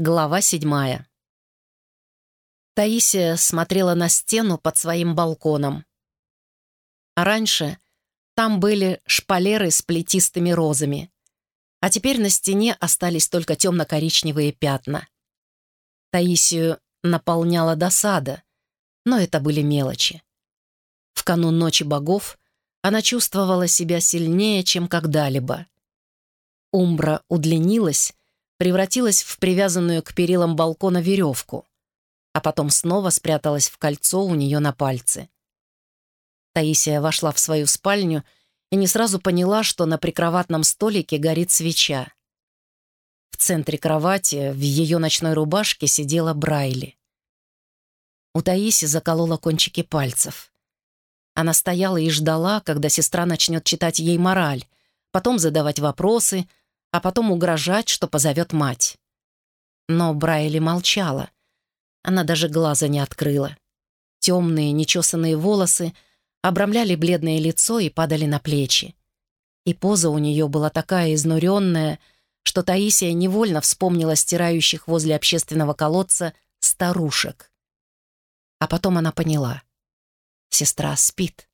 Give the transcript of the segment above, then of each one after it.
Глава седьмая. Таисия смотрела на стену под своим балконом. А раньше там были шпалеры с плетистыми розами, а теперь на стене остались только темно-коричневые пятна. Таисию наполняла досада, но это были мелочи. В канун Ночи Богов она чувствовала себя сильнее, чем когда-либо. Умбра удлинилась, превратилась в привязанную к перилам балкона веревку, а потом снова спряталась в кольцо у нее на пальце. Таисия вошла в свою спальню и не сразу поняла, что на прикроватном столике горит свеча. В центре кровати, в ее ночной рубашке, сидела Брайли. У Таиси заколола кончики пальцев. Она стояла и ждала, когда сестра начнет читать ей мораль, потом задавать вопросы, а потом угрожать, что позовет мать. Но Брайли молчала. Она даже глаза не открыла. Темные, нечесанные волосы обрамляли бледное лицо и падали на плечи. И поза у нее была такая изнуренная, что Таисия невольно вспомнила стирающих возле общественного колодца старушек. А потом она поняла. Сестра спит.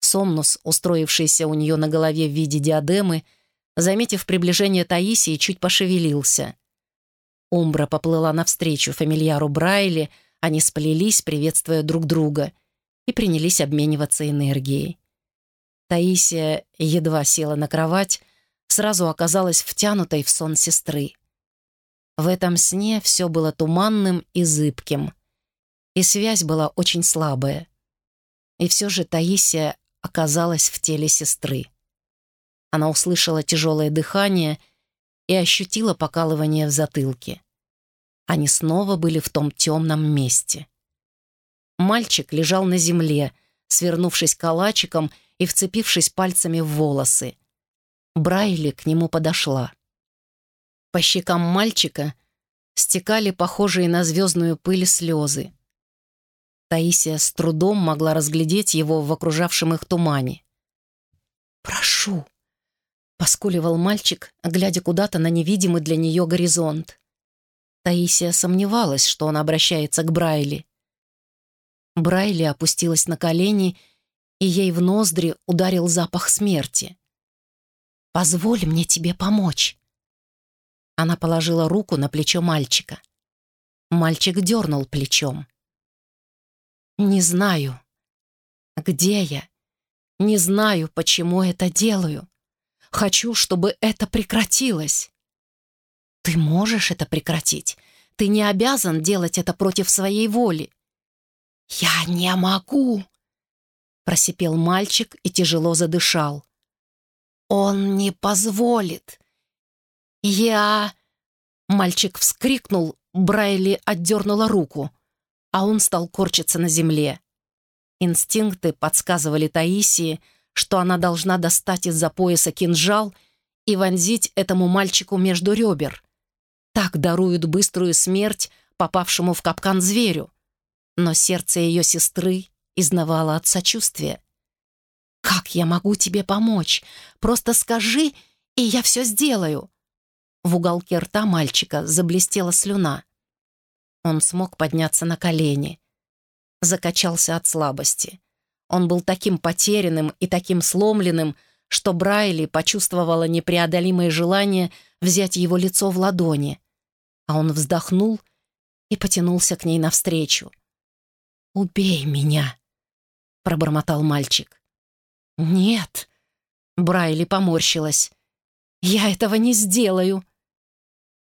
Сомнус, устроившийся у нее на голове в виде диадемы, заметив приближение Таисии, чуть пошевелился. Умбра поплыла навстречу фамильяру Брайли, они сплелись, приветствуя друг друга, и принялись обмениваться энергией. Таисия едва села на кровать, сразу оказалась втянутой в сон сестры. В этом сне все было туманным и зыбким, и связь была очень слабая. И все же Таисия оказалась в теле сестры. Она услышала тяжелое дыхание и ощутила покалывание в затылке. Они снова были в том темном месте. Мальчик лежал на земле, свернувшись калачиком и вцепившись пальцами в волосы. Брайли к нему подошла. По щекам мальчика стекали похожие на звездную пыль слезы. Таисия с трудом могла разглядеть его в окружавшем их тумане. «Прошу», Поскуливал мальчик, глядя куда-то на невидимый для нее горизонт. Таисия сомневалась, что он обращается к Брайли. Брайли опустилась на колени, и ей в ноздри ударил запах смерти. «Позволь мне тебе помочь». Она положила руку на плечо мальчика. Мальчик дернул плечом. «Не знаю, где я. Не знаю, почему это делаю. Хочу, чтобы это прекратилось. Ты можешь это прекратить. Ты не обязан делать это против своей воли. Я не могу, просипел мальчик и тяжело задышал. Он не позволит. Я... Мальчик вскрикнул, Брайли отдернула руку, а он стал корчиться на земле. Инстинкты подсказывали Таисии, что она должна достать из-за пояса кинжал и вонзить этому мальчику между ребер. Так даруют быструю смерть попавшему в капкан зверю. Но сердце ее сестры изнывало от сочувствия. «Как я могу тебе помочь? Просто скажи, и я все сделаю!» В уголке рта мальчика заблестела слюна. Он смог подняться на колени. Закачался от слабости. Он был таким потерянным и таким сломленным, что Брайли почувствовала непреодолимое желание взять его лицо в ладони. А он вздохнул и потянулся к ней навстречу. «Убей меня!» — пробормотал мальчик. «Нет!» — Брайли поморщилась. «Я этого не сделаю!»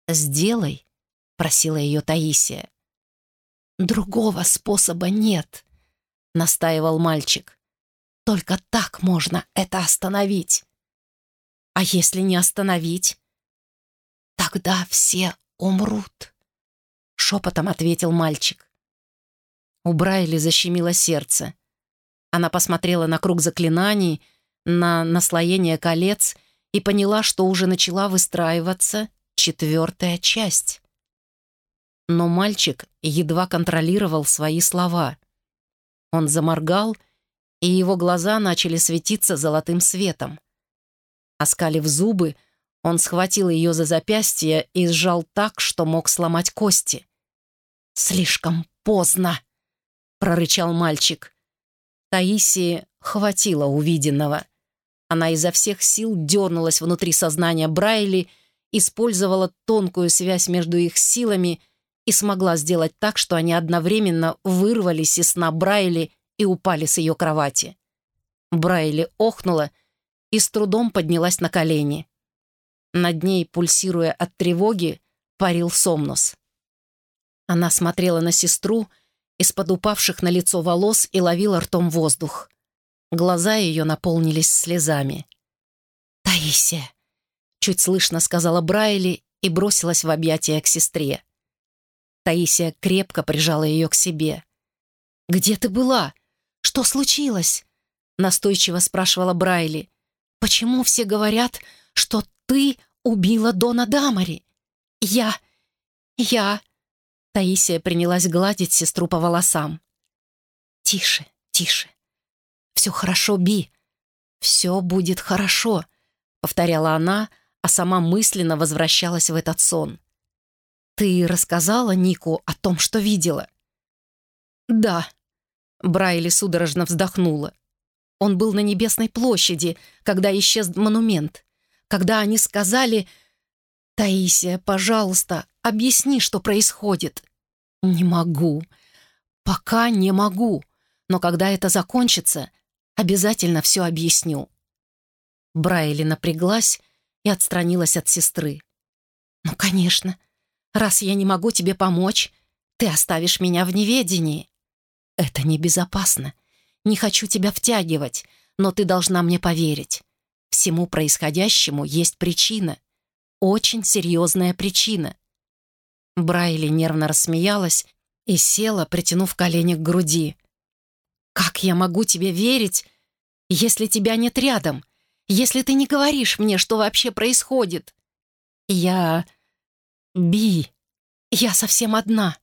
«Сделай!» — просила ее Таисия. «Другого способа нет!» — настаивал мальчик. «Только так можно это остановить. А если не остановить, тогда все умрут», — шепотом ответил мальчик. У Брайли защемило сердце. Она посмотрела на круг заклинаний, на наслоение колец и поняла, что уже начала выстраиваться четвертая часть. Но мальчик едва контролировал свои слова. Он заморгал, и его глаза начали светиться золотым светом. Оскалив зубы, Он схватил ее за запястье и сжал так, что мог сломать кости. «Слишком поздно!» — прорычал мальчик. Таисии хватило увиденного. Она изо всех сил дернулась внутри сознания Брайли, использовала тонкую связь между их силами и смогла сделать так, что они одновременно вырвались из сна Брайли и упали с ее кровати. Брайли охнула и с трудом поднялась на колени. Над ней, пульсируя от тревоги, парил Сомнус. Она смотрела на сестру из-под упавших на лицо волос и ловила ртом воздух. Глаза ее наполнились слезами. «Таисия!» — чуть слышно сказала Брайли и бросилась в объятия к сестре. Таисия крепко прижала ее к себе. «Где ты была? Что случилось?» — настойчиво спрашивала Брайли. «Почему все говорят, что ты убила Дона Дамари?» «Я... я...» Таисия принялась гладить сестру по волосам. «Тише, тише. Все хорошо, Би. Все будет хорошо», — повторяла она, а сама мысленно возвращалась в этот сон. «Ты рассказала Нику о том, что видела?» «Да», — Брайли судорожно вздохнула. Он был на Небесной площади, когда исчез монумент. Когда они сказали «Таисия, пожалуйста, объясни, что происходит». «Не могу. Пока не могу. Но когда это закончится, обязательно все объясню». Брайли напряглась и отстранилась от сестры. «Ну, конечно. Раз я не могу тебе помочь, ты оставишь меня в неведении. Это небезопасно. Не хочу тебя втягивать, но ты должна мне поверить. Всему происходящему есть причина. Очень серьезная причина. Брайли нервно рассмеялась и села, притянув колени к груди. «Как я могу тебе верить, если тебя нет рядом? Если ты не говоришь мне, что вообще происходит?» «Я... Би. Я совсем одна».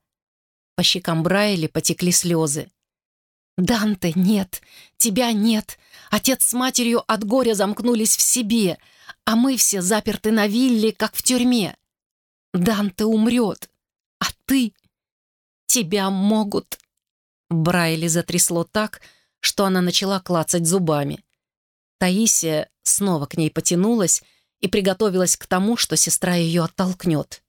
По щекам Брайли потекли слезы. «Данте, нет, тебя нет. Отец с матерью от горя замкнулись в себе, а мы все заперты на вилле, как в тюрьме. Данте умрет, а ты... Тебя могут...» Брайли затрясло так, что она начала клацать зубами. Таисия снова к ней потянулась и приготовилась к тому, что сестра ее оттолкнет.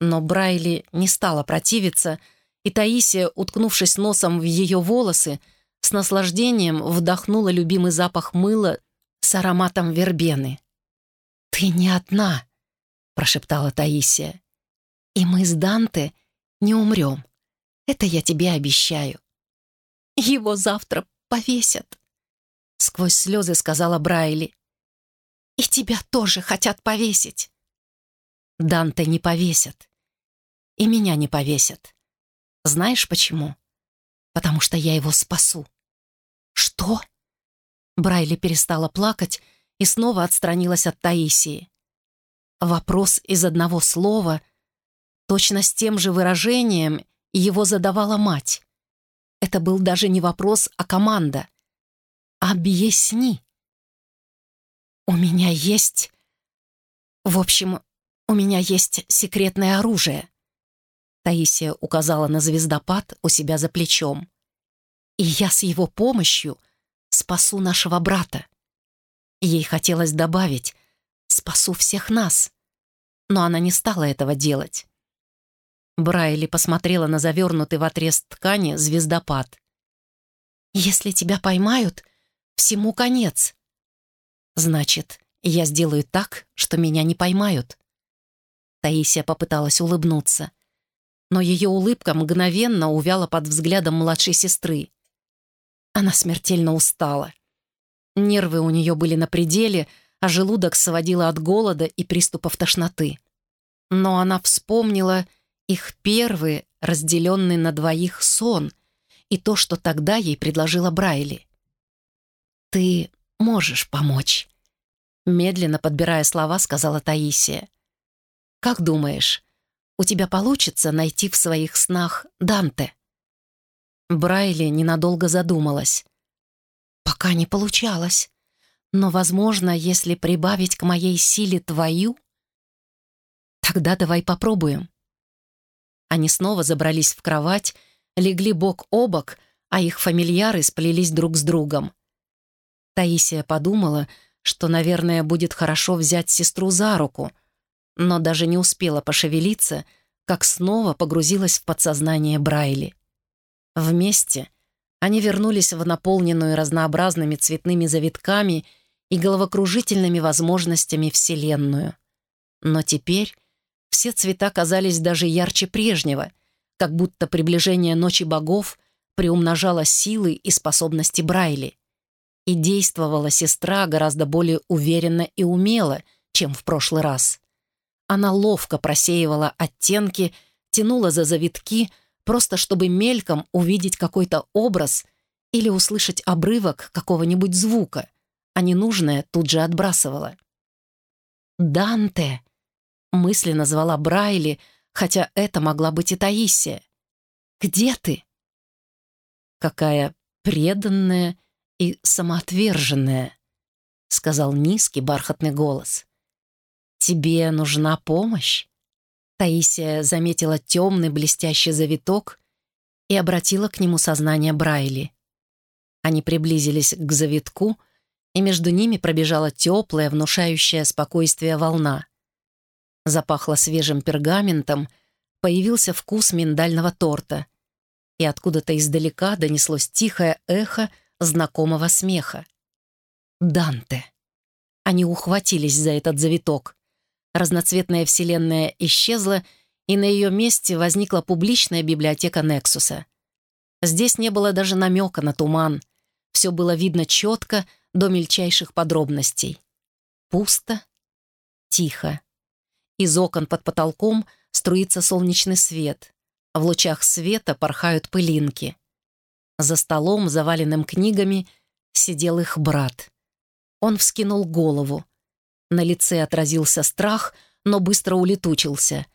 Но Брайли не стала противиться, и Таисия, уткнувшись носом в ее волосы, с наслаждением вдохнула любимый запах мыла с ароматом вербены. «Ты не одна», — прошептала Таисия. «И мы с Данте не умрем. Это я тебе обещаю». «Его завтра повесят», — сквозь слезы сказала Брайли. «И тебя тоже хотят повесить». «Данте не повесят. И меня не повесят. Знаешь почему? Потому что я его спасу. Что? Брайли перестала плакать и снова отстранилась от Таисии. Вопрос из одного слова, точно с тем же выражением, его задавала мать. Это был даже не вопрос, а команда. «Объясни». «У меня есть... В общем, у меня есть секретное оружие», Таисия указала на звездопад у себя за плечом. «И я с его помощью спасу нашего брата». Ей хотелось добавить «спасу всех нас», но она не стала этого делать. Брайли посмотрела на завернутый в отрез ткани звездопад. «Если тебя поймают, всему конец». «Значит, я сделаю так, что меня не поймают». Таисия попыталась улыбнуться но ее улыбка мгновенно увяла под взглядом младшей сестры. Она смертельно устала. Нервы у нее были на пределе, а желудок сводило от голода и приступов тошноты. Но она вспомнила их первый, разделенный на двоих сон, и то, что тогда ей предложила Брайли. «Ты можешь помочь», — медленно подбирая слова, сказала Таисия. «Как думаешь, у тебя получится найти в своих снах Данте?» Брайли ненадолго задумалась. «Пока не получалось. Но, возможно, если прибавить к моей силе твою, тогда давай попробуем. Они снова забрались в кровать, легли бок о бок, а их фамильяры сплелись друг с другом. Таисия подумала, что, наверное, будет хорошо взять сестру за руку, но даже не успела пошевелиться, как снова погрузилась в подсознание Брайли. Вместе они вернулись в наполненную разнообразными цветными завитками и головокружительными возможностями Вселенную. Но теперь все цвета казались даже ярче прежнего, как будто приближение ночи богов приумножало силы и способности Брайли. И действовала сестра гораздо более уверенно и умело, чем в прошлый раз. Она ловко просеивала оттенки, тянула за завитки, просто чтобы мельком увидеть какой-то образ или услышать обрывок какого-нибудь звука, а ненужное тут же отбрасывала. «Данте!» — мысленно звала Брайли, хотя это могла быть и Таисия. «Где ты?» «Какая преданная и самоотверженная», — сказал низкий бархатный голос. «Тебе нужна помощь?» Таисия заметила темный блестящий завиток и обратила к нему сознание Брайли. Они приблизились к завитку, и между ними пробежала теплая, внушающая спокойствие волна. Запахло свежим пергаментом, появился вкус миндального торта, и откуда-то издалека донеслось тихое эхо знакомого смеха. Данте. Они ухватились за этот завиток. Разноцветная вселенная исчезла, и на ее месте возникла публичная библиотека Нексуса. Здесь не было даже намека на туман. Все было видно четко, до мельчайших подробностей. Пусто, тихо. Из окон под потолком струится солнечный свет. В лучах света порхают пылинки. За столом, заваленным книгами, сидел их брат. Он вскинул голову. На лице отразился страх, но быстро улетучился.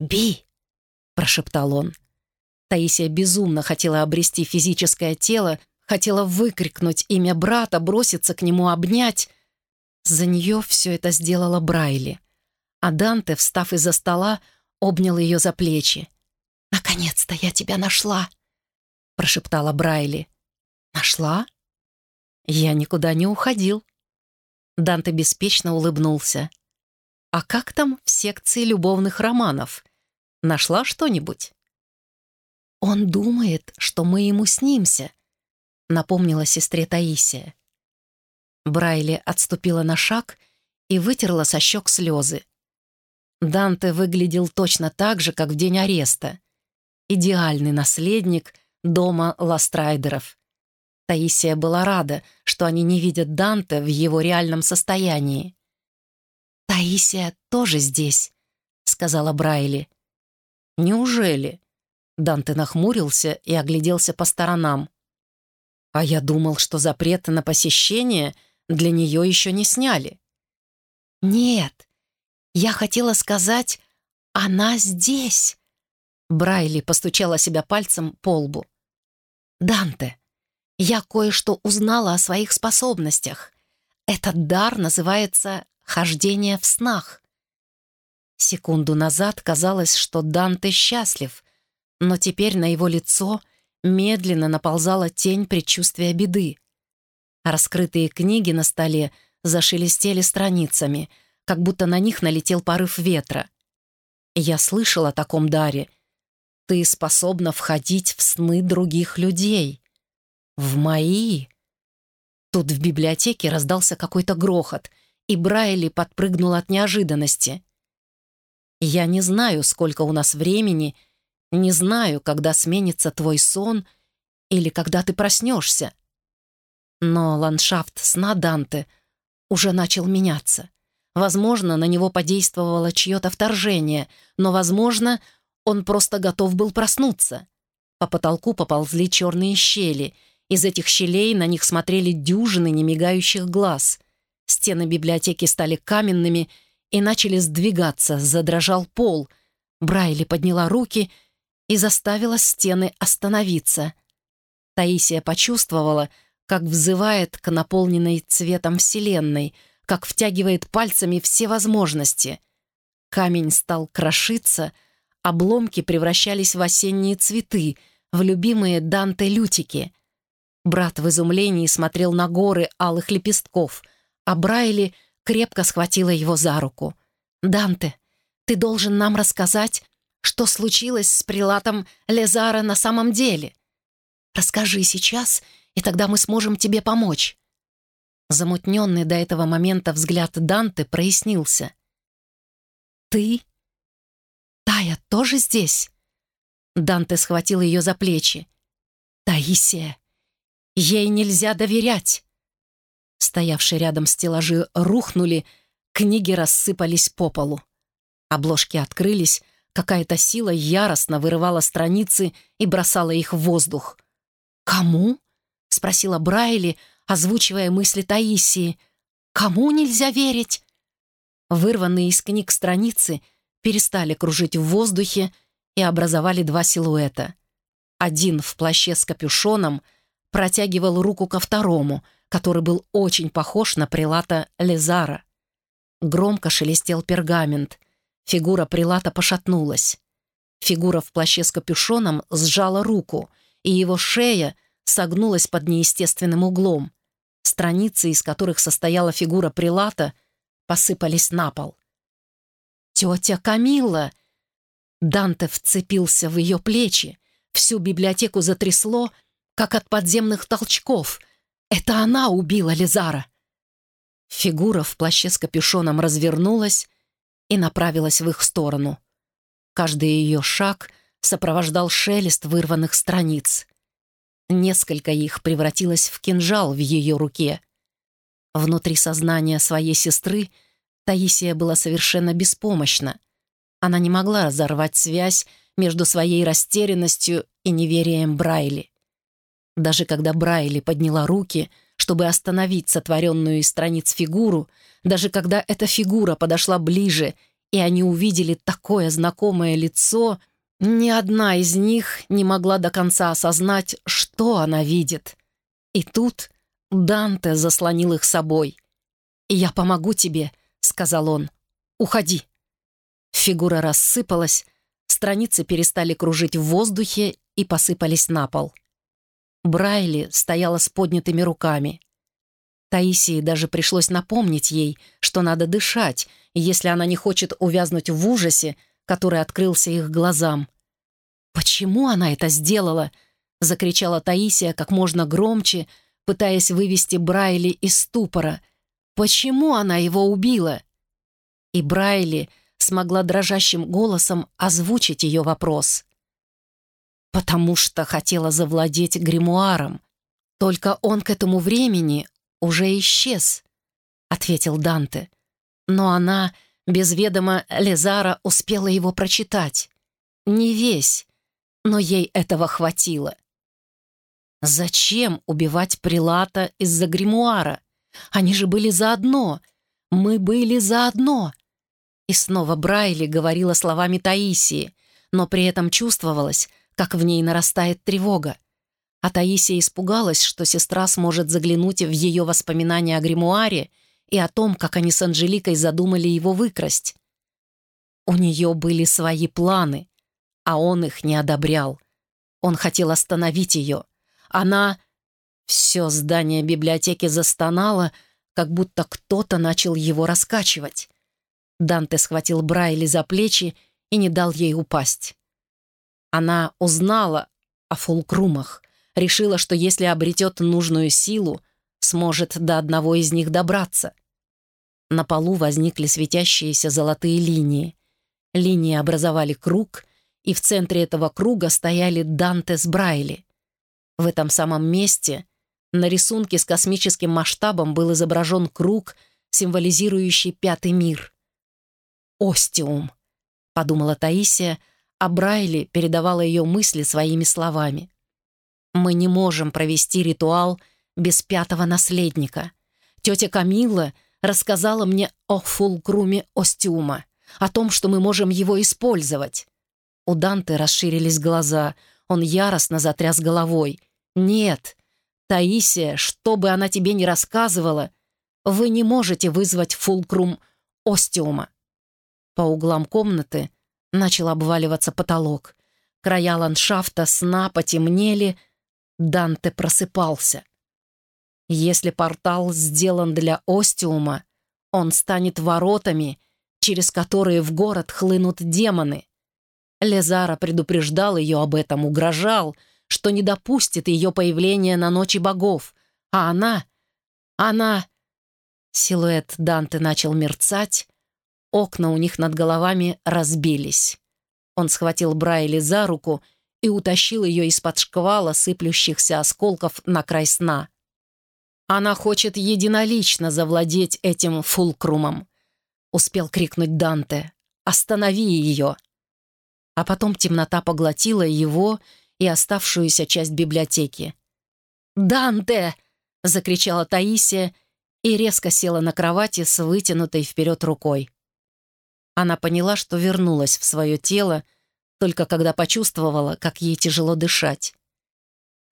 «Би!» — прошептал он. Таисия безумно хотела обрести физическое тело, хотела выкрикнуть имя брата, броситься к нему, обнять. За нее все это сделала Брайли. А Данте, встав из-за стола, обнял ее за плечи. «Наконец-то я тебя нашла!» — прошептала Брайли. «Нашла?» «Я никуда не уходил», Данте беспечно улыбнулся. «А как там в секции любовных романов? Нашла что-нибудь?» «Он думает, что мы ему снимся», — напомнила сестре Таисия. Брайли отступила на шаг и вытерла со щек слезы. Данте выглядел точно так же, как в день ареста. Идеальный наследник дома Ластрайдеров. Таисия была рада, что они не видят Данте в его реальном состоянии. «Таисия тоже здесь», — сказала Брайли. «Неужели?» Данте нахмурился и огляделся по сторонам. «А я думал, что запреты на посещение для нее еще не сняли». «Нет, я хотела сказать, она здесь». Брайли постучала себя пальцем по лбу. «Данте, я кое-что узнала о своих способностях. Этот дар называется «хождение в снах». Секунду назад казалось, что Данте счастлив, но теперь на его лицо медленно наползала тень предчувствия беды. Раскрытые книги на столе зашелестели страницами, как будто на них налетел порыв ветра. Я слышала о таком даре. Ты способна входить в сны других людей. «В мои?» Тут в библиотеке раздался какой-то грохот, и Брайли подпрыгнул от неожиданности. «Я не знаю, сколько у нас времени, не знаю, когда сменится твой сон или когда ты проснешься. Но ландшафт сна Данте уже начал меняться. Возможно, на него подействовало чье-то вторжение, но, возможно, он просто готов был проснуться. По потолку поползли черные щели — из этих щелей на них смотрели дюжины немигающих глаз. Стены библиотеки стали каменными и начали сдвигаться, задрожал пол. Брайли подняла руки и заставила стены остановиться. Таисия почувствовала, как взывает к наполненной цветом Вселенной, как втягивает пальцами все возможности. Камень стал крошиться, обломки превращались в осенние цветы, в любимые Данте лютики. Брат в изумлении смотрел на горы алых лепестков, а Брайли крепко схватила его за руку. «Данте, ты должен нам рассказать, что случилось с прилатом Лезара на самом деле. Расскажи сейчас, и тогда мы сможем тебе помочь». Замутненный до этого момента взгляд Данте прояснился. «Ты? Тая тоже здесь?» Данте схватил ее за плечи. «Таисия, ей нельзя доверять!» Стоявшие рядом стеллажи рухнули, книги рассыпались по полу. Обложки открылись, какая-то сила яростно вырывала страницы и бросала их в воздух. «Кому?» — спросила Брайли, озвучивая мысли Таисии. «Кому нельзя верить?» Вырванные из книг страницы перестали кружить в воздухе и образовали два силуэта. Один в плаще с капюшоном протягивал руку ко второму, который был очень похож на прилата Лезара. Громко шелестел пергамент. Фигура прилата пошатнулась. Фигура в плаще с капюшоном сжала руку, и его шея согнулась под неестественным углом. Страницы, из которых состояла фигура прилата, посыпались на пол. «Тетя Камилла!» Данте вцепился в ее плечи. Всю библиотеку затрясло, как от подземных толчков. Это она убила Лизара. Фигура в плаще с капюшоном развернулась и направилась в их сторону. Каждый ее шаг сопровождал шелест вырванных страниц. Несколько их превратилось в кинжал в ее руке. Внутри сознания своей сестры Таисия была совершенно беспомощна. Она не могла разорвать связь между своей растерянностью и неверием Брайли. Даже когда Брайли подняла руки, чтобы остановить сотворенную из страниц фигуру, даже когда эта фигура подошла ближе, и они увидели такое знакомое лицо — ни одна из них не могла до конца осознать, что она видит. И тут Данте заслонил их собой. «Я помогу тебе», — сказал он. «Уходи». Фигура рассыпалась, страницы перестали кружить в воздухе и посыпались на пол. Брайли стояла с поднятыми руками. Таисии даже пришлось напомнить ей, что надо дышать, если она не хочет увязнуть в ужасе, который открылся их глазам. «Почему она это сделала?» — закричала Таисия как можно громче, пытаясь вывести Брайли из ступора. «Почему она его убила?» И Брайли смогла дрожащим голосом озвучить ее вопрос. «Потому что хотела завладеть гримуаром. Только он к этому времени уже исчез», — ответил Данте. Но она без ведома Лезара успела его прочитать. Не весь, но ей этого хватило. Зачем убивать Прилата из-за гримуара? Они же были заодно. Мы были заодно. И снова Брайли говорила словами Таисии, но при этом чувствовалось, как в ней нарастает тревога. А Таисия испугалась, что сестра сможет заглянуть в ее воспоминания о гримуаре и о том, как они с Анжеликой задумали его выкрасть. У нее были свои планы, а он их не одобрял. Он хотел остановить ее. Она... Все здание библиотеки застонало, как будто кто-то начал его раскачивать. Данте схватил Брайли за плечи и не дал ей упасть. Она узнала о фулкрумах, решила, что если обретет нужную силу, сможет до одного из них добраться. На полу возникли светящиеся золотые линии. Линии образовали круг, и в центре этого круга стояли Данте с Брайли. В этом самом месте на рисунке с космическим масштабом был изображен круг, символизирующий пятый мир. «Остиум», — подумала Таисия, а Брайли передавала ее мысли своими словами. «Мы не можем провести ритуал без пятого наследника. Тетя Камилла рассказала мне о фулкруме Остиума, о том, что мы можем его использовать. У Данте расширились глаза. Он яростно затряс головой. «Нет, Таисия, что бы она тебе ни рассказывала, вы не можете вызвать фулкрум остиума. По углам комнаты начал обваливаться потолок. Края ландшафта сна потемнели, Данте просыпался. Если портал сделан для остиума, он станет воротами, через которые в город хлынут демоны. Лезара предупреждал ее об этом, угрожал, что не допустит ее появления на ночи богов, а она... она... Силуэт Данте начал мерцать, окна у них над головами разбились. Он схватил Брайли за руку и утащил ее из-под шквала сыплющихся осколков на край сна. Она хочет единолично завладеть этим фулкрумом. Успел крикнуть Данте. «Останови ее!» А потом темнота поглотила его и оставшуюся часть библиотеки. «Данте!» — закричала Таисия и резко села на кровати с вытянутой вперед рукой. Она поняла, что вернулась в свое тело, только когда почувствовала, как ей тяжело дышать.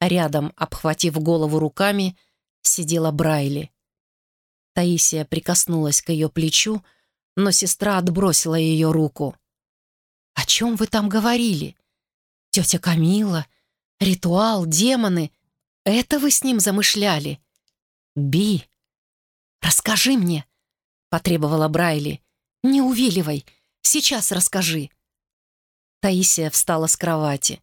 Рядом, обхватив голову руками, сидела Брайли. Таисия прикоснулась к ее плечу, но сестра отбросила ее руку. «О чем вы там говорили? Тетя Камила, ритуал, демоны. Это вы с ним замышляли? Би, расскажи мне!» — потребовала Брайли. «Не увиливай, сейчас расскажи». Таисия встала с кровати.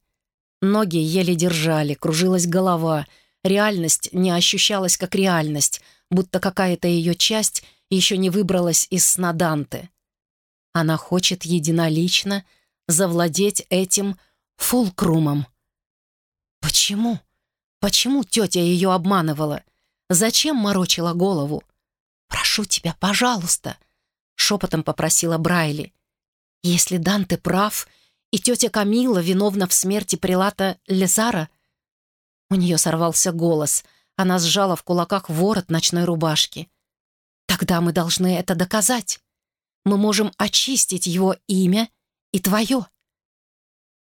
Ноги еле держали, кружилась голова. Реальность не ощущалась как реальность, будто какая-то ее часть еще не выбралась из сна Данте. Она хочет единолично завладеть этим фулкрумом. Почему? Почему тетя ее обманывала? Зачем морочила голову? «Прошу тебя, пожалуйста», — шепотом попросила Брайли. «Если Данте прав, и тетя Камила виновна в смерти прилата Лезара...» У нее сорвался голос. Она сжала в кулаках ворот ночной рубашки. «Тогда мы должны это доказать. Мы можем очистить его имя и твое».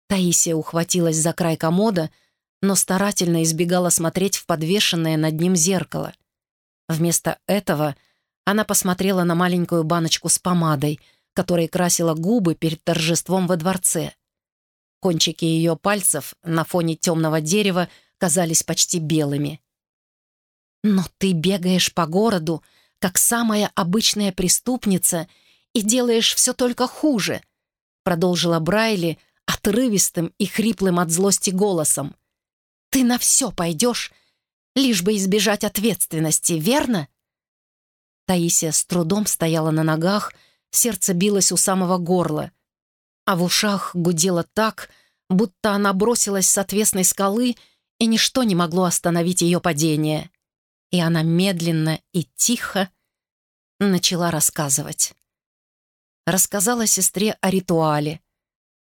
Таисия ухватилась за край комода, но старательно избегала смотреть в подвешенное над ним зеркало. Вместо этого она посмотрела на маленькую баночку с помадой, которой красила губы перед торжеством во дворце. Кончики ее пальцев на фоне темного дерева казались почти белыми. «Но ты бегаешь по городу, как самая обычная преступница, и делаешь все только хуже», продолжила Брайли отрывистым и хриплым от злости голосом. «Ты на все пойдешь, лишь бы избежать ответственности, верно?» Таисия с трудом стояла на ногах, сердце билось у самого горла, а в ушах гудело так, будто она бросилась с отвесной скалы, и ничто не могло остановить ее падение. И она медленно и тихо начала рассказывать. Рассказала сестре о ритуале,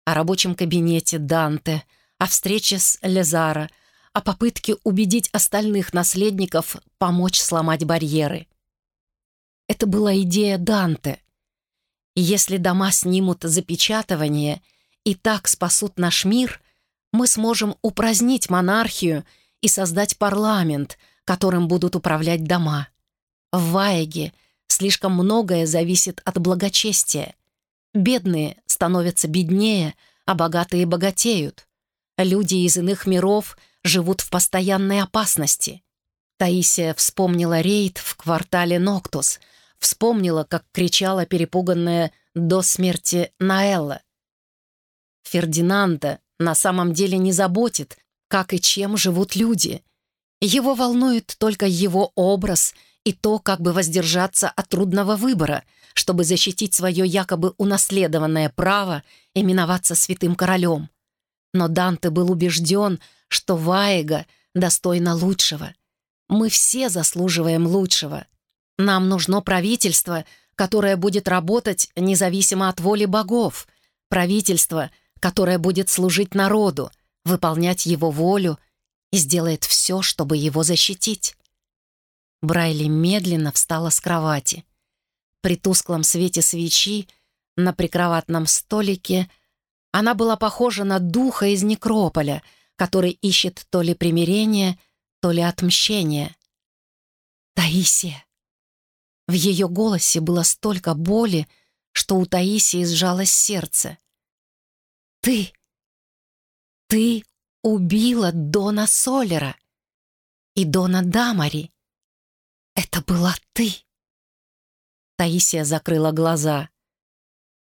о рабочем кабинете Данте, о встрече с Лезаро, о попытке убедить остальных наследников помочь сломать барьеры. Это была идея Данте. Если дома снимут запечатывание и так спасут наш мир, мы сможем упразднить монархию и создать парламент, которым будут управлять дома. В Ваеге слишком многое зависит от благочестия. Бедные становятся беднее, а богатые богатеют. Люди из иных миров живут в постоянной опасности. Таисия вспомнила рейд в квартале Ноктус, вспомнила, как кричала перепуганная до смерти Наэлла. Фердинанда на самом деле не заботит, как и чем живут люди. Его волнует только его образ и то, как бы воздержаться от трудного выбора — чтобы защитить свое якобы унаследованное право именоваться святым королем. Но Данте был убежден, что Ваега достойна лучшего. Мы все заслуживаем лучшего. Нам нужно правительство, которое будет работать независимо от воли богов, правительство, которое будет служить народу, выполнять его волю и сделает все, чтобы его защитить. Брайли медленно встала с кровати. При тусклом свете свечи на прикроватном столике она была похожа на духа из некрополя, который ищет то ли примирение, то ли отмщение. «Таисия!» В ее голосе было столько боли, что у Таисии сжалось сердце. «Ты! Ты убила Дона Солера и Дона Дамари! Это была ты!» Таисия закрыла глаза.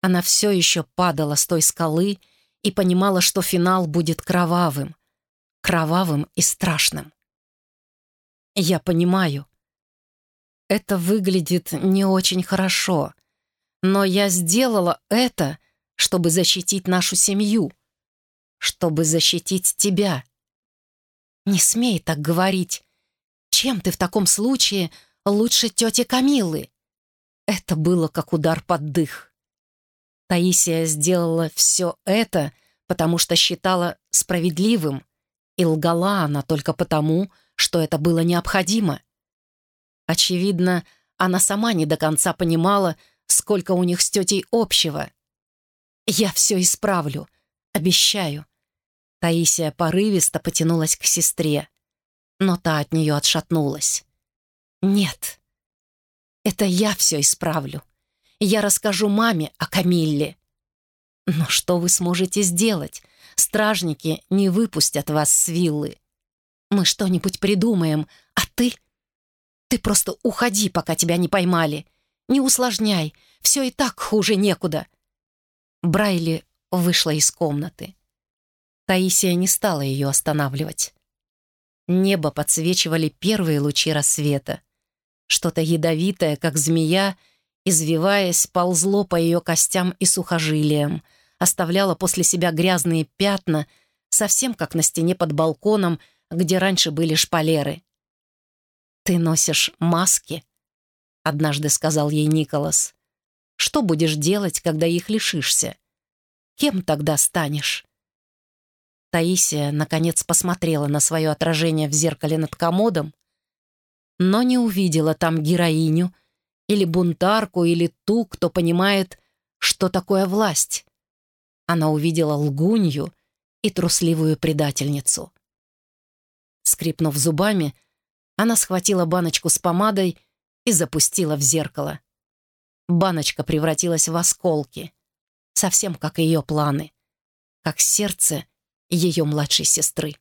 Она все еще падала с той скалы и понимала, что финал будет кровавым. Кровавым и страшным. «Я понимаю. Это выглядит не очень хорошо. Но я сделала это, чтобы защитить нашу семью, чтобы защитить тебя. Не смей так говорить. Чем ты в таком случае лучше тети Камилы?» Это было как удар под дых. Таисия сделала все это, потому что считала справедливым, и лгала она только потому, что это было необходимо. Очевидно, она сама не до конца понимала, сколько у них с тетей общего. «Я все исправлю, обещаю». Таисия порывисто потянулась к сестре, но та от нее отшатнулась. «Нет, это я все исправлю. Я расскажу маме о Камилле. Но что вы сможете сделать? Стражники не выпустят вас с виллы. Мы что-нибудь придумаем, а ты... Ты просто уходи, пока тебя не поймали. Не усложняй, все и так хуже некуда. Брайли вышла из комнаты. Таисия не стала ее останавливать. Небо подсвечивали первые лучи рассвета. Что-то ядовитое, как змея, извиваясь, ползло по ее костям и сухожилиям, оставляло после себя грязные пятна, совсем как на стене под балконом, где раньше были шпалеры. «Ты носишь маски?» — однажды сказал ей Николас. «Что будешь делать, когда их лишишься? Кем тогда станешь?» Таисия, наконец, посмотрела на свое отражение в зеркале над комодом но не увидела там героиню или бунтарку или ту, кто понимает, что такое власть. Она увидела лгунью и трусливую предательницу. Скрипнув зубами, она схватила баночку с помадой и запустила в зеркало. Баночка превратилась в осколки, совсем как ее планы, как сердце ее младшей сестры.